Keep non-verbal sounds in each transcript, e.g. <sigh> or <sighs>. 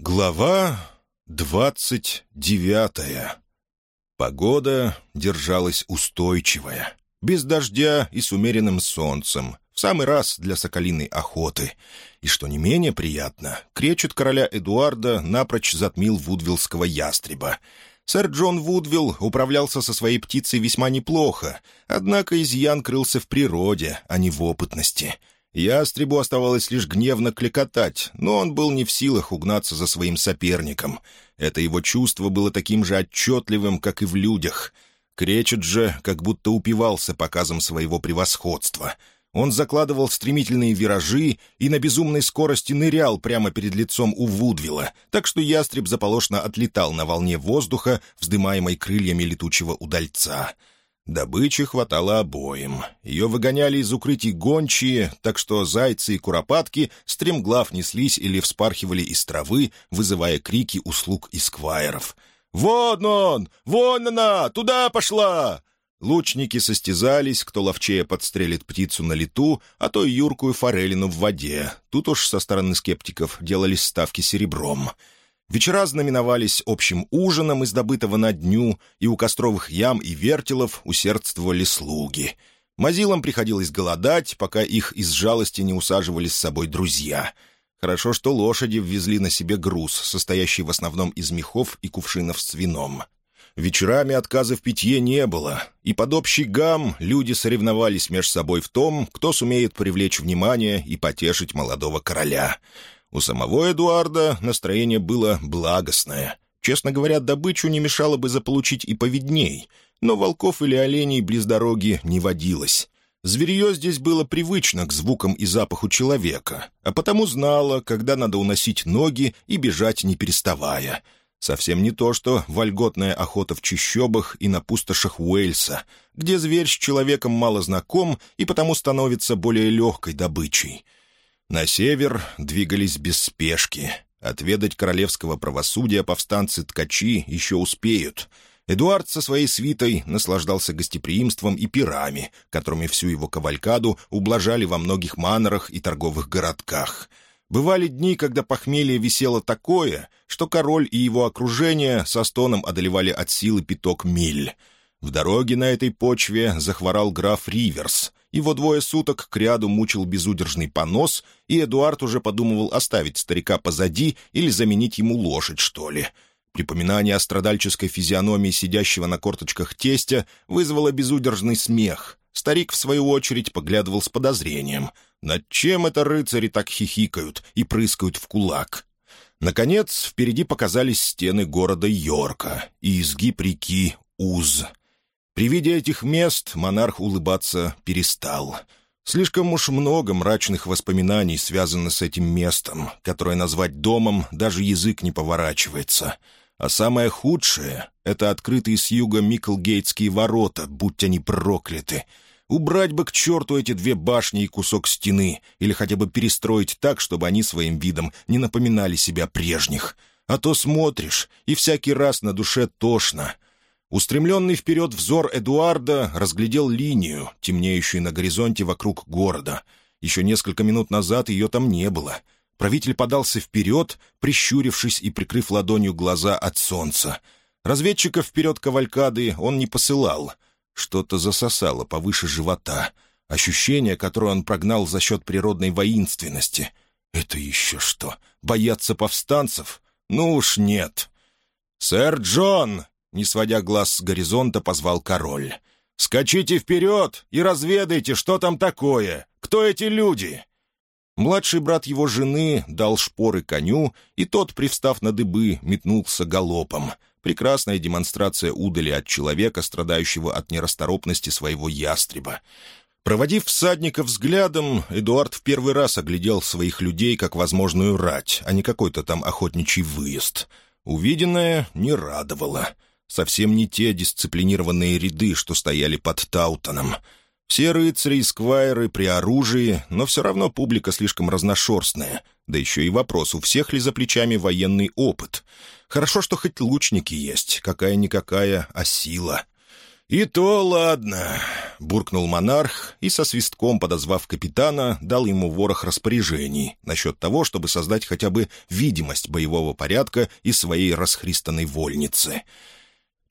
Глава двадцать девятая. Погода держалась устойчивая, без дождя и с умеренным солнцем, в самый раз для соколиной охоты. И что не менее приятно, кречет короля Эдуарда напрочь затмил вудвиллского ястреба. Сэр Джон Вудвилл управлялся со своей птицей весьма неплохо, однако изъян крылся в природе, а не в опытности — Ястребу оставалось лишь гневно клекотать, но он был не в силах угнаться за своим соперником. Это его чувство было таким же отчетливым, как и в людях. Кречет же как будто упивался показом своего превосходства. Он закладывал стремительные виражи и на безумной скорости нырял прямо перед лицом у Вудвилла, так что ястреб заполошно отлетал на волне воздуха, вздымаемой крыльями летучего удальца. — Добычи хватало обоим. Ее выгоняли из укрытий гончие, так что зайцы и куропатки стремглав неслись или вспархивали из травы, вызывая крики услуг и сквайров. «Вон он! Вон она! Туда пошла!» Лучники состязались, кто ловчее подстрелит птицу на лету, а то и юркую форелину в воде. Тут уж со стороны скептиков делались ставки серебром — Вечера знаменовались общим ужином из добытого на дню, и у костровых ям и вертелов усердствовали слуги. Мазилам приходилось голодать, пока их из жалости не усаживали с собой друзья. Хорошо, что лошади ввезли на себе груз, состоящий в основном из мехов и кувшинов с вином. Вечерами отказа в питье не было, и под общий гам люди соревновались между собой в том, кто сумеет привлечь внимание и потешить молодого короля. У самого Эдуарда настроение было благостное. Честно говоря, добычу не мешало бы заполучить и повидней, но волков или оленей близ дороги не водилось. Зверье здесь было привычно к звукам и запаху человека, а потому знало, когда надо уносить ноги и бежать не переставая. Совсем не то, что вольготная охота в чищобах и на пустошах Уэльса, где зверь с человеком мало знаком и потому становится более легкой добычей — на север двигались без спешки. Отведать королевского правосудия повстанцы-ткачи еще успеют. Эдуард со своей свитой наслаждался гостеприимством и пирами, которыми всю его кавалькаду ублажали во многих манорах и торговых городках. Бывали дни, когда похмелье висело такое, что король и его окружение со стоном одолевали от силы пяток миль. В дороге на этой почве захворал граф Риверс — его двое суток к ряду мучил безудержный понос, и Эдуард уже подумывал оставить старика позади или заменить ему лошадь, что ли. Припоминание о страдальческой физиономии сидящего на корточках тестя вызвало безудержный смех. Старик, в свою очередь, поглядывал с подозрением. Над чем это рыцари так хихикают и прыскают в кулак? Наконец, впереди показались стены города Йорка и изгиб реки Уз — при виде этих мест монарх улыбаться перестал. Слишком уж много мрачных воспоминаний связано с этим местом, которое назвать домом даже язык не поворачивается. А самое худшее — это открытые с юга Миклгейтские ворота, будь они прокляты. Убрать бы к черту эти две башни и кусок стены, или хотя бы перестроить так, чтобы они своим видом не напоминали себя прежних. А то смотришь, и всякий раз на душе тошно — Устремленный вперед взор Эдуарда разглядел линию, темнеющую на горизонте вокруг города. Еще несколько минут назад ее там не было. Правитель подался вперед, прищурившись и прикрыв ладонью глаза от солнца. Разведчиков вперед кавалькады он не посылал. Что-то засосало повыше живота. Ощущение, которое он прогнал за счет природной воинственности. «Это еще что? Бояться повстанцев? Ну уж нет!» «Сэр Джон!» не сводя глаз с горизонта, позвал король. «Скачите вперед и разведайте, что там такое! Кто эти люди?» Младший брат его жены дал шпоры коню, и тот, привстав на дыбы, метнулся галопом. Прекрасная демонстрация удали от человека, страдающего от нерасторопности своего ястреба. Проводив всадника взглядом, Эдуард в первый раз оглядел своих людей как возможную рать, а не какой-то там охотничий выезд. Увиденное не радовало. Совсем не те дисциплинированные ряды, что стояли под Таутоном. Все рыцари и сквайры при оружии, но все равно публика слишком разношерстная. Да еще и вопрос, у всех ли за плечами военный опыт. Хорошо, что хоть лучники есть, какая-никакая, а сила. «И то ладно», — буркнул монарх и, со свистком подозвав капитана, дал ему ворох распоряжений насчет того, чтобы создать хотя бы видимость боевого порядка и своей расхристанной вольницы.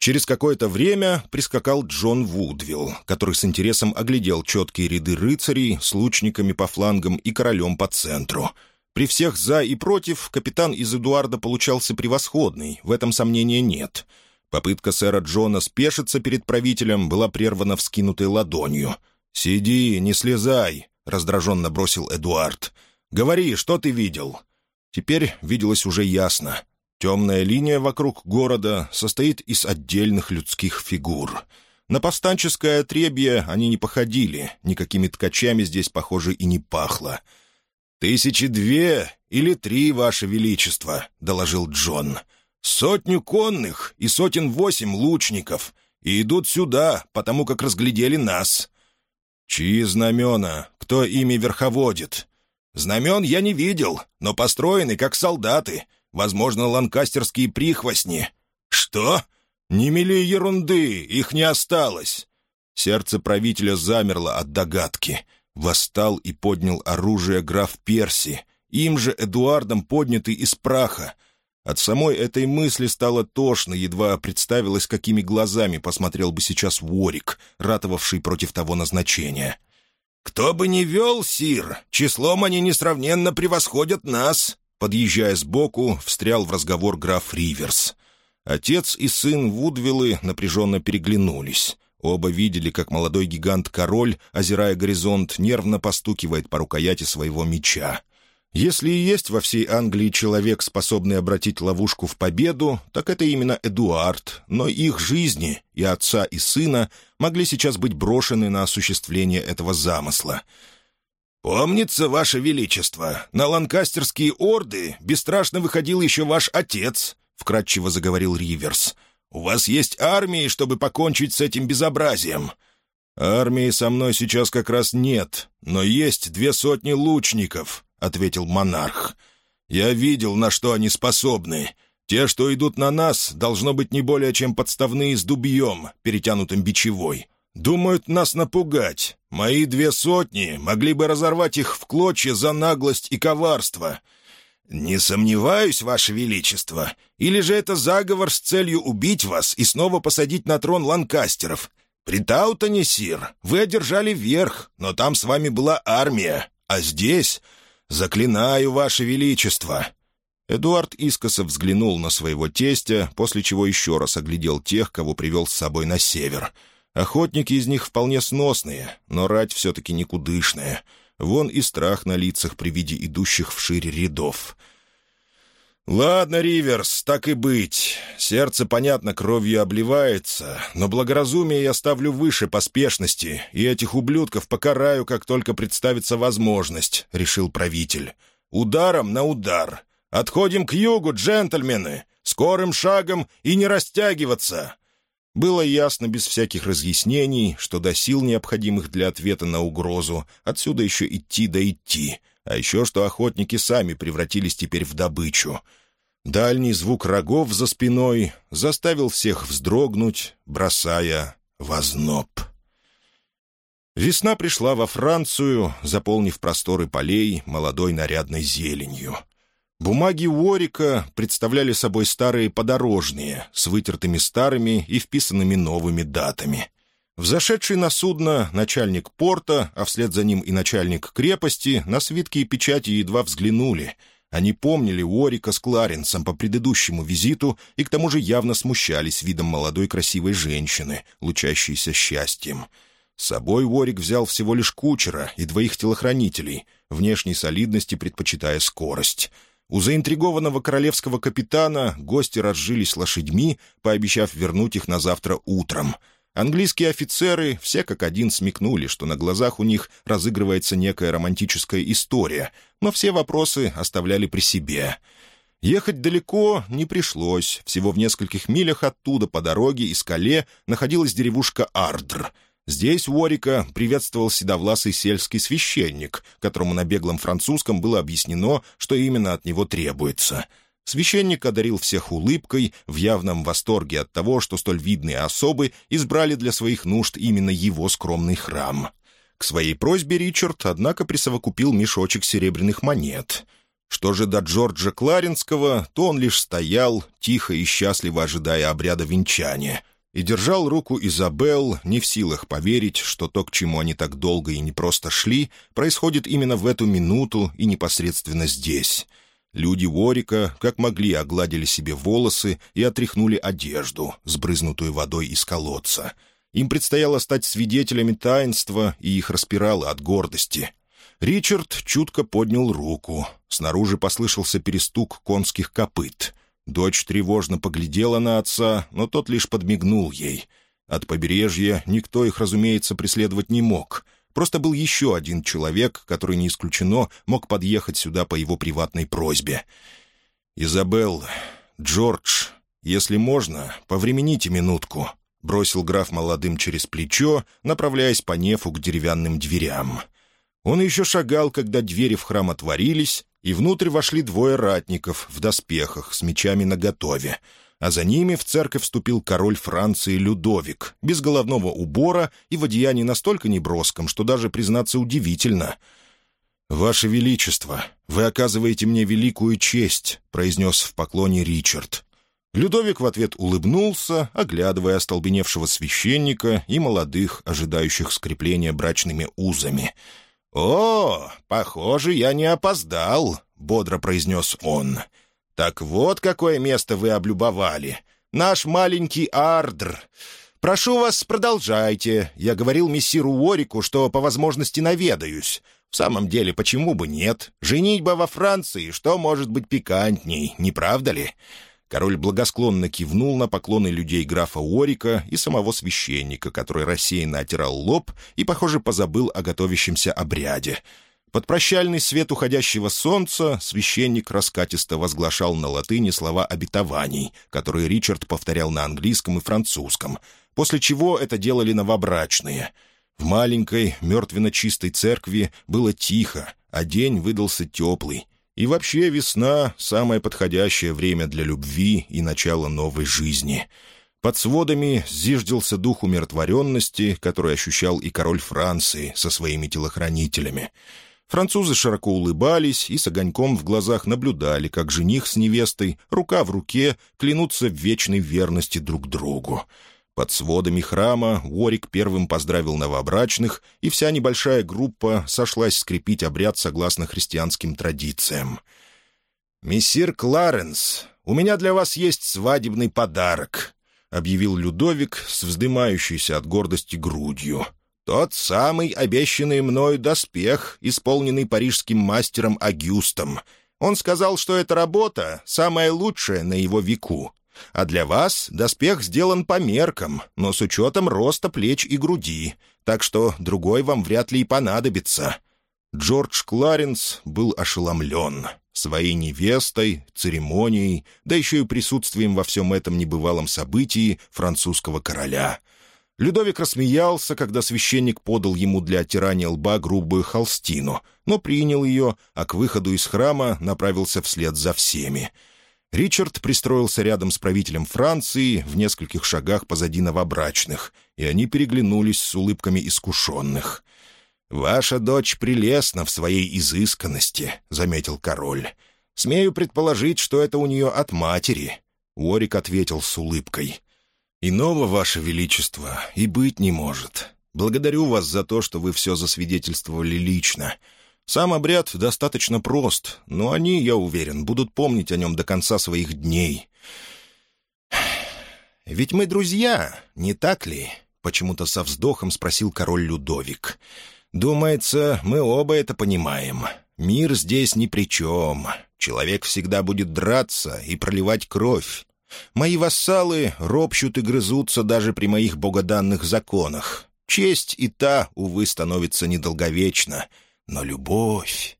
Через какое-то время прискакал Джон Вудвилл, который с интересом оглядел четкие ряды рыцарей с лучниками по флангам и королем по центру. При всех «за» и «против» капитан из Эдуарда получался превосходный, в этом сомнения нет. Попытка сэра Джона спешиться перед правителем была прервана вскинутой ладонью. «Сиди, не слезай», — раздраженно бросил Эдуард. «Говори, что ты видел?» Теперь виделось уже ясно. Темная линия вокруг города состоит из отдельных людских фигур. На повстанческое отребье они не походили, никакими ткачами здесь, похоже, и не пахло. «Тысячи две или три, Ваше Величество», — доложил Джон. «Сотню конных и сотен восемь лучников. И идут сюда, потому как разглядели нас». «Чьи знамена? Кто ими верховодит?» «Знамен я не видел, но построены как солдаты. Возможно, ланкастерские прихвостни. Что? Не мели ерунды, их не осталось. Сердце правителя замерло от догадки. Восстал и поднял оружие граф Перси. Им же Эдуардом поднятый из праха. От самой этой мысли стало тошно, едва представилось, какими глазами посмотрел бы сейчас Ворик, ратовавший против того назначения. «Кто бы ни вел, Сир, числом они несравненно превосходят нас!» Подъезжая сбоку, встрял в разговор граф Риверс. Отец и сын Вудвиллы напряженно переглянулись. Оба видели, как молодой гигант-король, озирая горизонт, нервно постукивает по рукояти своего меча. Если и есть во всей Англии человек, способный обратить ловушку в победу, так это именно Эдуард, но их жизни, и отца, и сына, могли сейчас быть брошены на осуществление этого замысла — «Помнится, Ваше Величество, на ланкастерские орды бесстрашно выходил еще ваш отец», — вкратчиво заговорил Риверс. «У вас есть армии, чтобы покончить с этим безобразием». «Армии со мной сейчас как раз нет, но есть две сотни лучников», — ответил монарх. «Я видел, на что они способны. Те, что идут на нас, должно быть не более чем подставные с дубьем, перетянутым бичевой. Думают нас напугать. Мои две сотни могли бы разорвать их в клочья за наглость и коварство. Не сомневаюсь, Ваше Величество. Или же это заговор с целью убить вас и снова посадить на трон ланкастеров. При Таутоне, сир, вы одержали верх, но там с вами была армия. А здесь... «Заклинаю, Ваше Величество!» Эдуард искоса взглянул на своего тестя, после чего еще раз оглядел тех, кого привел с собой на север — Охотники из них вполне сносные, но рать все-таки никудышная. Вон и страх на лицах при виде идущих в шире рядов. «Ладно, Риверс, так и быть. Сердце, понятно, кровью обливается, но благоразумие я ставлю выше поспешности, и этих ублюдков покараю, как только представится возможность», — решил правитель. «Ударом на удар. Отходим к югу, джентльмены. Скорым шагом и не растягиваться. Было ясно без всяких разъяснений, что до сил, необходимых для ответа на угрозу, отсюда еще идти да идти, а еще что охотники сами превратились теперь в добычу. Дальний звук рогов за спиной заставил всех вздрогнуть, бросая возноб. Весна пришла во Францию, заполнив просторы полей молодой нарядной зеленью — Бумаги Уорика представляли собой старые подорожные, с вытертыми старыми и вписанными новыми датами. Взошедший на судно начальник порта, а вслед за ним и начальник крепости, на свитки и печати едва взглянули. Они помнили Уорика с Кларенсом по предыдущему визиту и к тому же явно смущались видом молодой красивой женщины, лучащейся счастьем. С собой Уорик взял всего лишь кучера и двоих телохранителей, внешней солидности предпочитая скорость — у заинтригованного королевского капитана гости разжились лошадьми, пообещав вернуть их на завтра утром. Английские офицеры все как один смекнули, что на глазах у них разыгрывается некая романтическая история, но все вопросы оставляли при себе. Ехать далеко не пришлось, всего в нескольких милях оттуда по дороге из Кале находилась деревушка Ардр — Здесь Уорика приветствовал седовласый сельский священник, которому на беглом французском было объяснено, что именно от него требуется. Священник одарил всех улыбкой, в явном восторге от того, что столь видные особы избрали для своих нужд именно его скромный храм. К своей просьбе Ричард, однако, присовокупил мешочек серебряных монет. Что же до Джорджа Кларинского, то он лишь стоял, тихо и счастливо ожидая обряда венчания — и держал руку Изабелл, не в силах поверить, что то, к чему они так долго и не просто шли, происходит именно в эту минуту и непосредственно здесь. Люди Уорика как могли огладили себе волосы и отряхнули одежду, сбрызнутую водой из колодца. Им предстояло стать свидетелями таинства, и их распирало от гордости. Ричард чутко поднял руку. Снаружи послышался перестук конских копыт — Дочь тревожно поглядела на отца, но тот лишь подмигнул ей. От побережья никто их, разумеется, преследовать не мог. Просто был еще один человек, который, не исключено, мог подъехать сюда по его приватной просьбе. «Изабелл, Джордж, если можно, повремените минутку», — бросил граф молодым через плечо, направляясь по нефу к деревянным дверям. Он еще шагал, когда двери в храм отворились, и внутрь вошли двое ратников в доспехах с мечами наготове, а за ними в церковь вступил король Франции Людовик, без головного убора и в одеянии настолько неброском, что даже, признаться, удивительно. «Ваше Величество, вы оказываете мне великую честь», — произнес в поклоне Ричард. Людовик в ответ улыбнулся, оглядывая остолбеневшего священника и молодых, ожидающих скрепления брачными узами — «О, похоже, я не опоздал», — бодро произнес он. «Так вот, какое место вы облюбовали. Наш маленький Ардр. Прошу вас, продолжайте. Я говорил мессиру Уорику, что по возможности наведаюсь. В самом деле, почему бы нет? Женитьба во Франции, что может быть пикантней, не правда ли?» Король благосклонно кивнул на поклоны людей графа Уорика и самого священника, который рассеянно отирал лоб и, похоже, позабыл о готовящемся обряде. Под прощальный свет уходящего солнца священник раскатисто возглашал на латыни слова обетований, которые Ричард повторял на английском и французском, после чего это делали новобрачные. В маленькой, мертвенно-чистой церкви было тихо, а день выдался теплый, и вообще весна — самое подходящее время для любви и начала новой жизни. Под сводами зиждился дух умиротворенности, который ощущал и король Франции со своими телохранителями. Французы широко улыбались и с огоньком в глазах наблюдали, как жених с невестой, рука в руке, клянутся в вечной верности друг другу. Под сводами храма Уорик первым поздравил новобрачных, и вся небольшая группа сошлась скрепить обряд согласно христианским традициям. «Мессир Кларенс, у меня для вас есть свадебный подарок», — объявил Людовик с вздымающейся от гордости грудью. «Тот самый обещанный мною доспех, исполненный парижским мастером Агюстом. Он сказал, что эта работа — самая лучшая на его веку. А для вас доспех сделан по меркам, но с учетом роста плеч и груди, так что другой вам вряд ли и понадобится». Джордж Кларенс был ошеломлен своей невестой, церемонией, да еще и присутствием во всем этом небывалом событии французского короля. Людовик рассмеялся, когда священник подал ему для оттирания лба грубую холстину, но принял ее, а к выходу из храма направился вслед за всеми — Ричард пристроился рядом с правителем Франции в нескольких шагах позади новобрачных, и они переглянулись с улыбками искушенных. «Ваша дочь прелестна в своей изысканности», — заметил король. «Смею предположить, что это у нее от матери», — Уорик ответил с улыбкой. «Иного, Ваше Величество, и быть не может. Благодарю вас за то, что вы все засвидетельствовали лично. Сам обряд достаточно прост, но они, я уверен, будут помнить о нем до конца своих дней. <sighs> «Ведь мы друзья, не так ли?» — почему-то со вздохом спросил король Людовик. «Думается, мы оба это понимаем. Мир здесь ни при чем. Человек всегда будет драться и проливать кровь. Мои вассалы ропщут и грызутся даже при моих богоданных законах. Честь и та, увы, становится недолговечна». Но любовь...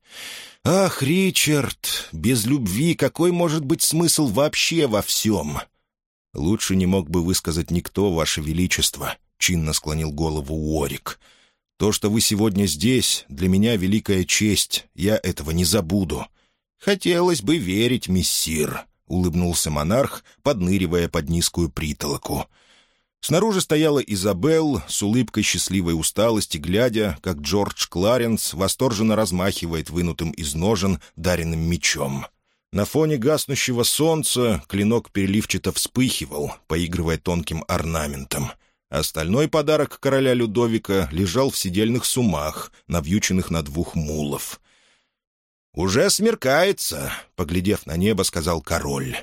«Ах, Ричард, без любви какой может быть смысл вообще во всем?» «Лучше не мог бы высказать никто, Ваше Величество», — чинно склонил голову Уорик. «То, что вы сегодня здесь, для меня великая честь, я этого не забуду». «Хотелось бы верить, мессир», — улыбнулся монарх, подныривая под низкую притолоку. Снаружи стояла Изабелл с улыбкой счастливой усталости, глядя, как Джордж Кларенс восторженно размахивает вынутым из ножен даренным мечом. На фоне гаснущего солнца клинок переливчато вспыхивал, поигрывая тонким орнаментом. Остальной подарок короля Людовика лежал в сидельных сумах, навьюченных на двух мулов. «Уже смеркается», — поглядев на небо, сказал король.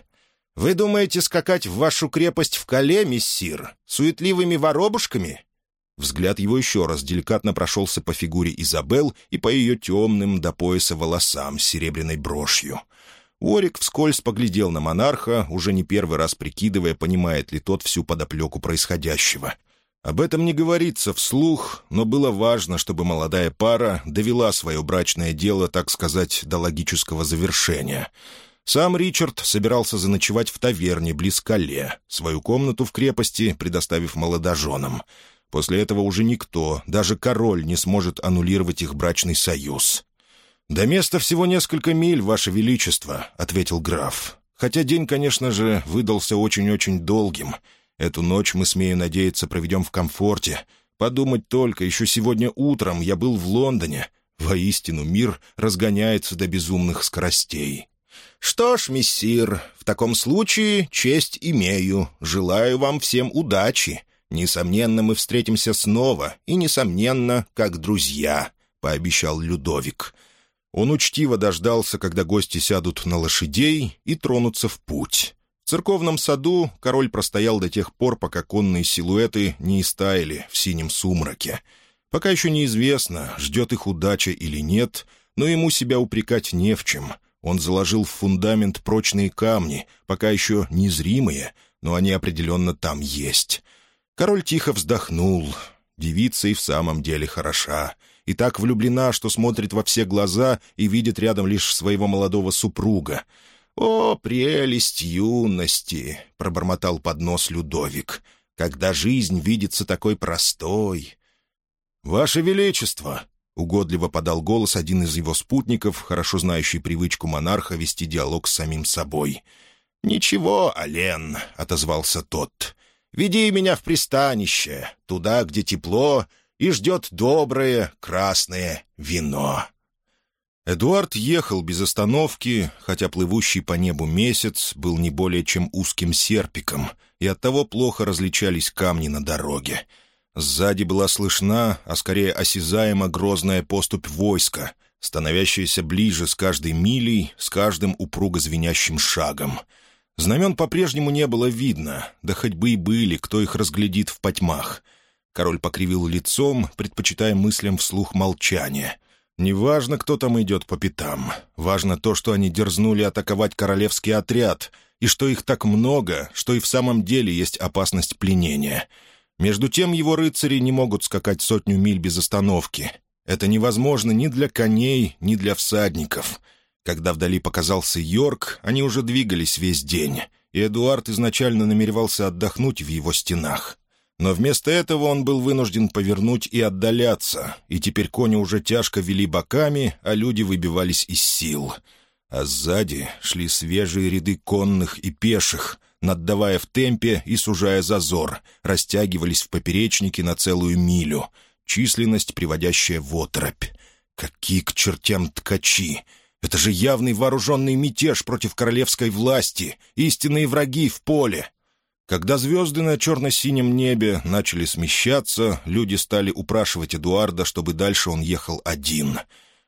«Вы думаете скакать в вашу крепость в Кале, мессир, суетливыми воробушками?» Взгляд его еще раз деликатно прошелся по фигуре Изабел и по ее темным до пояса волосам с серебряной брошью. Орик вскользь поглядел на монарха, уже не первый раз прикидывая, понимает ли тот всю подоплеку происходящего. Об этом не говорится вслух, но было важно, чтобы молодая пара довела свое брачное дело, так сказать, до логического завершения — сам Ричард собирался заночевать в таверне близ Кале, свою комнату в крепости предоставив молодоженам. После этого уже никто, даже король, не сможет аннулировать их брачный союз. «До места всего несколько миль, Ваше Величество», — ответил граф. «Хотя день, конечно же, выдался очень-очень долгим. Эту ночь мы, смею надеяться, проведем в комфорте. Подумать только, еще сегодня утром я был в Лондоне. Воистину, мир разгоняется до безумных скоростей». «Что ж, мессир, в таком случае честь имею. Желаю вам всем удачи. Несомненно, мы встретимся снова, и, несомненно, как друзья», — пообещал Людовик. Он учтиво дождался, когда гости сядут на лошадей и тронутся в путь. В церковном саду король простоял до тех пор, пока конные силуэты не истаяли в синем сумраке. Пока еще неизвестно, ждет их удача или нет, но ему себя упрекать не в чем. Он заложил в фундамент прочные камни, пока еще незримые, но они определенно там есть. Король тихо вздохнул. Девица и в самом деле хороша. И так влюблена, что смотрит во все глаза и видит рядом лишь своего молодого супруга. «О, прелесть юности!» — пробормотал под нос Людовик. «Когда жизнь видится такой простой!» «Ваше Величество!» Угодливо подал голос один из его спутников, хорошо знающий привычку монарха вести диалог с самим собой. «Ничего, Ален», — отозвался тот. «Веди меня в пристанище, туда, где тепло, и ждет доброе красное вино». Эдуард ехал без остановки, хотя плывущий по небу месяц был не более чем узким серпиком, и оттого плохо различались камни на дороге — Сзади была слышна, а скорее осязаема грозная поступь войска, становящаяся ближе с каждой милей, с каждым упруго звенящим шагом. Знамен по-прежнему не было видно, да хоть бы и были, кто их разглядит в потьмах. Король покривил лицом, предпочитая мыслям вслух молчание. Неважно, кто там идет по пятам. Важно то, что они дерзнули атаковать королевский отряд, и что их так много, что и в самом деле есть опасность пленения. — между тем его рыцари не могут скакать сотню миль без остановки. Это невозможно ни для коней, ни для всадников. Когда вдали показался Йорк, они уже двигались весь день, и Эдуард изначально намеревался отдохнуть в его стенах. Но вместо этого он был вынужден повернуть и отдаляться, и теперь кони уже тяжко вели боками, а люди выбивались из сил. А сзади шли свежие ряды конных и пеших — наддавая в темпе и сужая зазор, растягивались в поперечнике на целую милю, численность, приводящая в оторопь. Какие к чертям ткачи! Это же явный вооруженный мятеж против королевской власти, истинные враги в поле. Когда звезды на черно-синем небе начали смещаться, люди стали упрашивать Эдуарда, чтобы дальше он ехал один.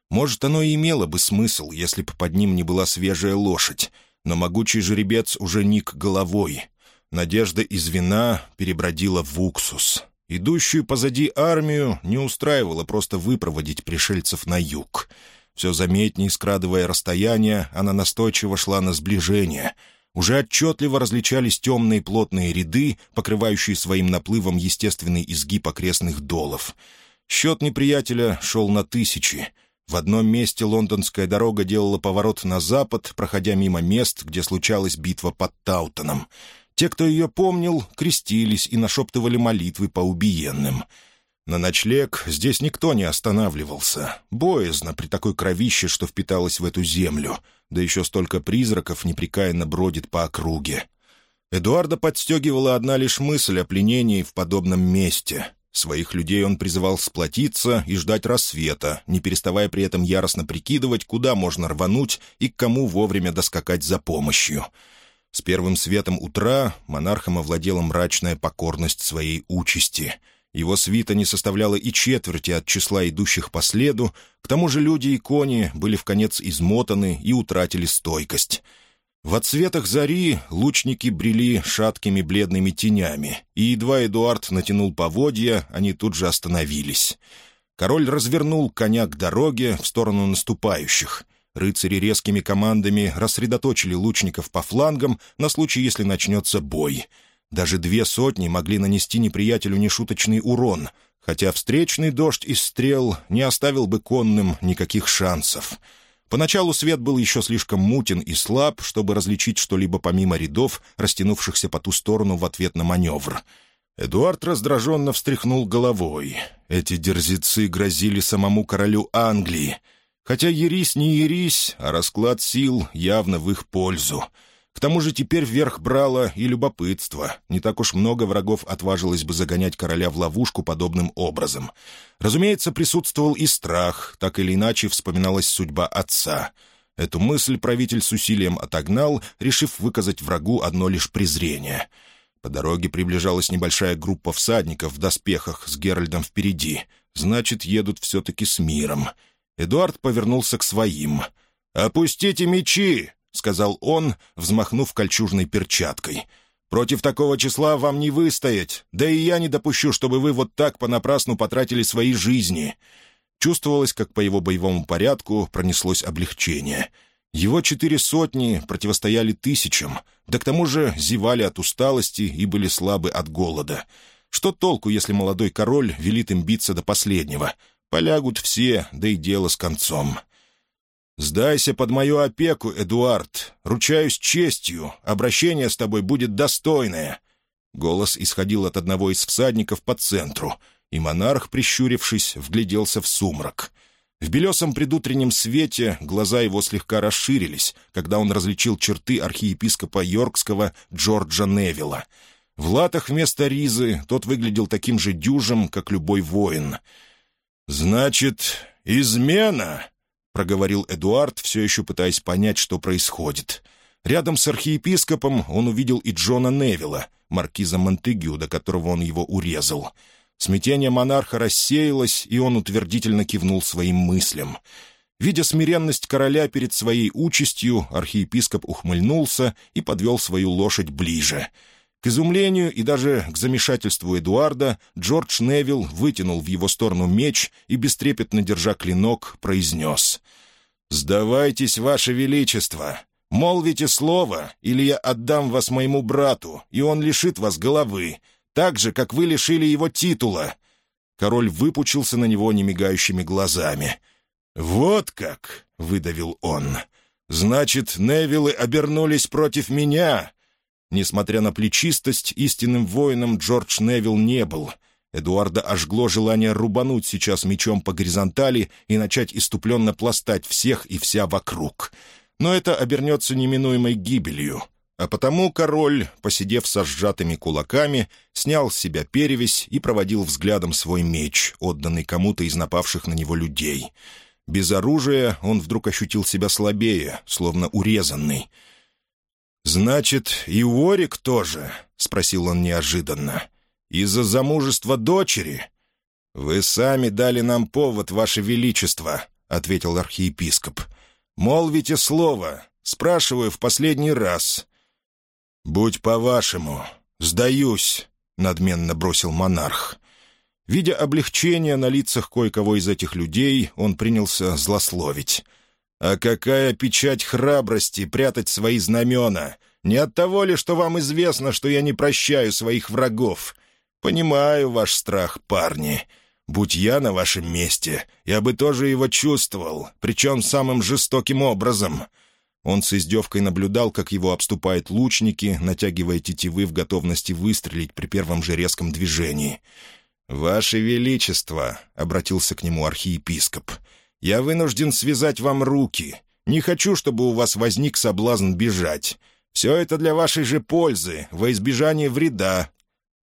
Может, оно и имело бы смысл, если бы под ним не была свежая лошадь но могучий жеребец уже ник головой. Надежда из вина перебродила в уксус. Идущую позади армию не устраивало просто выпроводить пришельцев на юг. Все заметнее, скрадывая расстояние, она настойчиво шла на сближение. Уже отчетливо различались темные плотные ряды, покрывающие своим наплывом естественный изгиб окрестных долов. Счет неприятеля шел на тысячи — в одном месте лондонская дорога делала поворот на запад, проходя мимо мест, где случалась битва под Таутоном. Те, кто ее помнил, крестились и нашептывали молитвы по убиенным. На ночлег здесь никто не останавливался. Боязно при такой кровище, что впиталось в эту землю. Да еще столько призраков непрекаянно бродит по округе. Эдуарда подстегивала одна лишь мысль о пленении в подобном месте. Своих людей он призывал сплотиться и ждать рассвета, не переставая при этом яростно прикидывать, куда можно рвануть и к кому вовремя доскакать за помощью. С первым светом утра монархом овладела мрачная покорность своей участи. Его свита не составляла и четверти от числа идущих по следу, к тому же люди и кони были в конец измотаны и утратили стойкость — в отсветах зари лучники брели шаткими бледными тенями, и едва Эдуард натянул поводья, они тут же остановились. Король развернул коня к дороге в сторону наступающих. Рыцари резкими командами рассредоточили лучников по флангам на случай, если начнется бой. Даже две сотни могли нанести неприятелю нешуточный урон, хотя встречный дождь из стрел не оставил бы конным никаких шансов — Поначалу свет был еще слишком мутен и слаб, чтобы различить что-либо помимо рядов, растянувшихся по ту сторону в ответ на маневр. Эдуард раздраженно встряхнул головой. Эти дерзицы грозили самому королю Англии. Хотя ерись не ерись, а расклад сил явно в их пользу — к тому же теперь вверх брало и любопытство. Не так уж много врагов отважилось бы загонять короля в ловушку подобным образом. Разумеется, присутствовал и страх, так или иначе вспоминалась судьба отца. Эту мысль правитель с усилием отогнал, решив выказать врагу одно лишь презрение. По дороге приближалась небольшая группа всадников в доспехах с Геральдом впереди. Значит, едут все-таки с миром. Эдуард повернулся к своим. «Опустите мечи! — сказал он, взмахнув кольчужной перчаткой. «Против такого числа вам не выстоять, да и я не допущу, чтобы вы вот так понапрасну потратили свои жизни». Чувствовалось, как по его боевому порядку пронеслось облегчение. Его четыре сотни противостояли тысячам, да к тому же зевали от усталости и были слабы от голода. Что толку, если молодой король велит им биться до последнего? Полягут все, да и дело с концом. Сдайся под мою опеку, Эдуард. Ручаюсь честью. Обращение с тобой будет достойное». Голос исходил от одного из всадников по центру, и монарх, прищурившись, вгляделся в сумрак. В белесом предутреннем свете глаза его слегка расширились, когда он различил черты архиепископа Йоркского Джорджа Невилла. В латах вместо ризы тот выглядел таким же дюжим, как любой воин. «Значит, измена!» — проговорил Эдуард, все еще пытаясь понять, что происходит. Рядом с архиепископом он увидел и Джона Невилла, маркиза Монтегю, до которого он его урезал. Смятение монарха рассеялось, и он утвердительно кивнул своим мыслям. Видя смиренность короля перед своей участью, архиепископ ухмыльнулся и подвел свою лошадь ближе. К изумлению и даже к замешательству Эдуарда Джордж Невилл вытянул в его сторону меч и, бестрепетно держа клинок, произнес «Сдавайтесь, Ваше Величество! Молвите слово, или я отдам вас моему брату, и он лишит вас головы, так же, как вы лишили его титула!» Король выпучился на него немигающими глазами. «Вот как!» — выдавил он. «Значит, Невилы обернулись против меня!» Несмотря на плечистость, истинным воином Джордж Невил не был — Эдуарда ожгло желание рубануть сейчас мечом по горизонтали и начать иступленно пластать всех и вся вокруг. Но это обернется неминуемой гибелью. А потому король, посидев со сжатыми кулаками, снял с себя перевязь и проводил взглядом свой меч, отданный кому-то из напавших на него людей. Без оружия он вдруг ощутил себя слабее, словно урезанный. «Значит, и Уорик тоже?» — спросил он неожиданно. Из-за замужества дочери?» «Вы сами дали нам повод, Ваше Величество», — ответил архиепископ. «Молвите слово. Спрашиваю в последний раз». «Будь по-вашему. Сдаюсь», — надменно бросил монарх. Видя облегчение на лицах кое-кого из этих людей, он принялся злословить. «А какая печать храбрости прятать свои знамена! Не от того ли, что вам известно, что я не прощаю своих врагов? «Понимаю ваш страх, парни. Будь я на вашем месте, я бы тоже его чувствовал, причем самым жестоким образом». Он с издевкой наблюдал, как его обступают лучники, натягивая тетивы в готовности выстрелить при первом же резком движении. «Ваше Величество», — обратился к нему архиепископ, — «я вынужден связать вам руки. Не хочу, чтобы у вас возник соблазн бежать. Все это для вашей же пользы, во избежание вреда,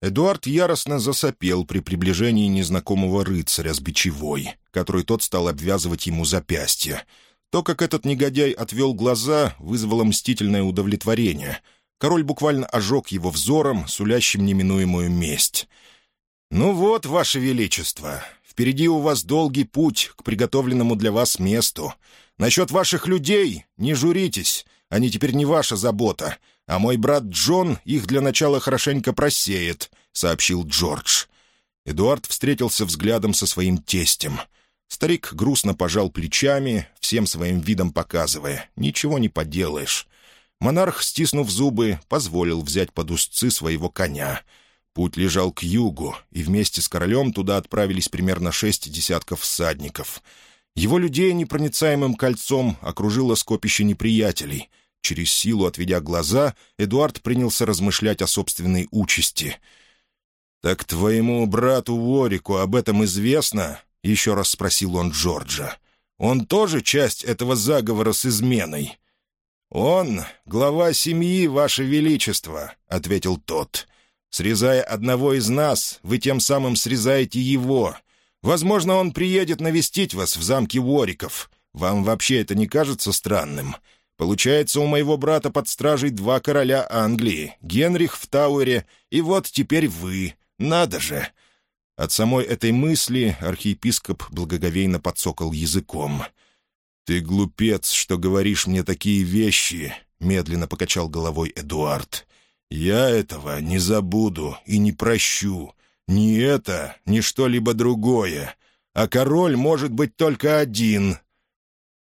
Эдуард яростно засопел при приближении незнакомого рыцаря с бичевой, который тот стал обвязывать ему запястье. То, как этот негодяй отвел глаза, вызвало мстительное удовлетворение. Король буквально ожег его взором, сулящим неминуемую месть. «Ну вот, ваше величество, впереди у вас долгий путь к приготовленному для вас месту. Насчет ваших людей не журитесь, они теперь не ваша забота». «А мой брат Джон их для начала хорошенько просеет», — сообщил Джордж. Эдуард встретился взглядом со своим тестем. Старик грустно пожал плечами, всем своим видом показывая. «Ничего не поделаешь». Монарх, стиснув зубы, позволил взять под узцы своего коня. Путь лежал к югу, и вместе с королем туда отправились примерно шесть десятков всадников. Его людей непроницаемым кольцом окружило скопище неприятелей — Через силу, отведя глаза, Эдуард принялся размышлять о собственной участи. «Так твоему брату Ворику об этом известно?» — еще раз спросил он Джорджа. «Он тоже часть этого заговора с изменой?» «Он — глава семьи, Ваше Величество», — ответил тот. «Срезая одного из нас, вы тем самым срезаете его. Возможно, он приедет навестить вас в замке Вориков. Вам вообще это не кажется странным?» Получается, у моего брата под стражей два короля Англии, Генрих в Тауэре, и вот теперь вы. Надо же!» От самой этой мысли архиепископ благоговейно подсокал языком. «Ты глупец, что говоришь мне такие вещи», — медленно покачал головой Эдуард. «Я этого не забуду и не прощу. Ни это, ни что-либо другое. А король может быть только один,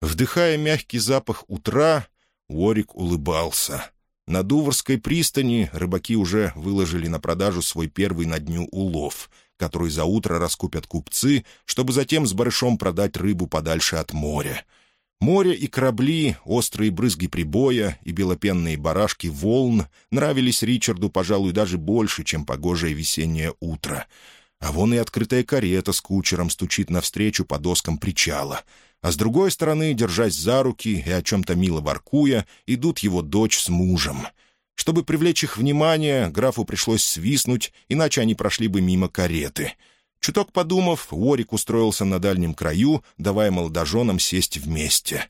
Вдыхая мягкий запах утра, Уорик улыбался. На Дуварской пристани рыбаки уже выложили на продажу свой первый на дню улов, который за утро раскупят купцы, чтобы затем с барышом продать рыбу подальше от моря. Море и корабли, острые брызги прибоя и белопенные барашки волн нравились Ричарду, пожалуй, даже больше, чем погожее весеннее утро. А вон и открытая карета с кучером стучит навстречу по доскам причала — а с другой стороны, держась за руки и о чем-то мило воркуя, идут его дочь с мужем. Чтобы привлечь их внимание, графу пришлось свистнуть, иначе они прошли бы мимо кареты. Чуток подумав, Уорик устроился на дальнем краю, давая молодоженам сесть вместе.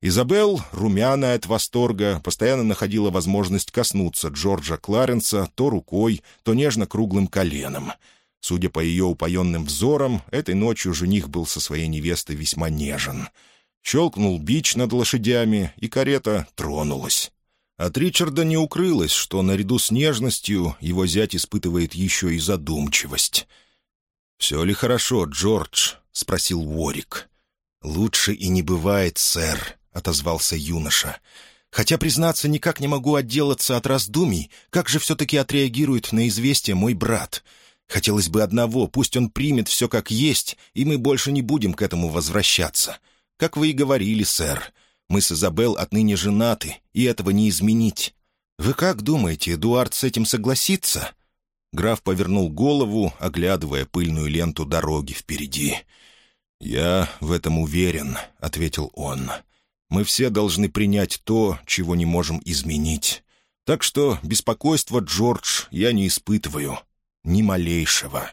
Изабел, румяная от восторга, постоянно находила возможность коснуться Джорджа Кларенса то рукой, то нежно круглым коленом — Судя по ее упоенным взорам, этой ночью жених был со своей невестой весьма нежен. Щелкнул бич над лошадями, и карета тронулась. От Ричарда не укрылось, что наряду с нежностью его зять испытывает еще и задумчивость. «Все ли хорошо, Джордж?» — спросил Уорик. «Лучше и не бывает, сэр», — отозвался юноша. «Хотя, признаться, никак не могу отделаться от раздумий, как же все-таки отреагирует на известие мой брат». Хотелось бы одного, пусть он примет все как есть, и мы больше не будем к этому возвращаться. Как вы и говорили, сэр, мы с Изабел отныне женаты, и этого не изменить. Вы как думаете, Эдуард с этим согласится?» Граф повернул голову, оглядывая пыльную ленту дороги впереди. «Я в этом уверен», — ответил он. «Мы все должны принять то, чего не можем изменить. Так что беспокойство, Джордж, я не испытываю ни малейшего.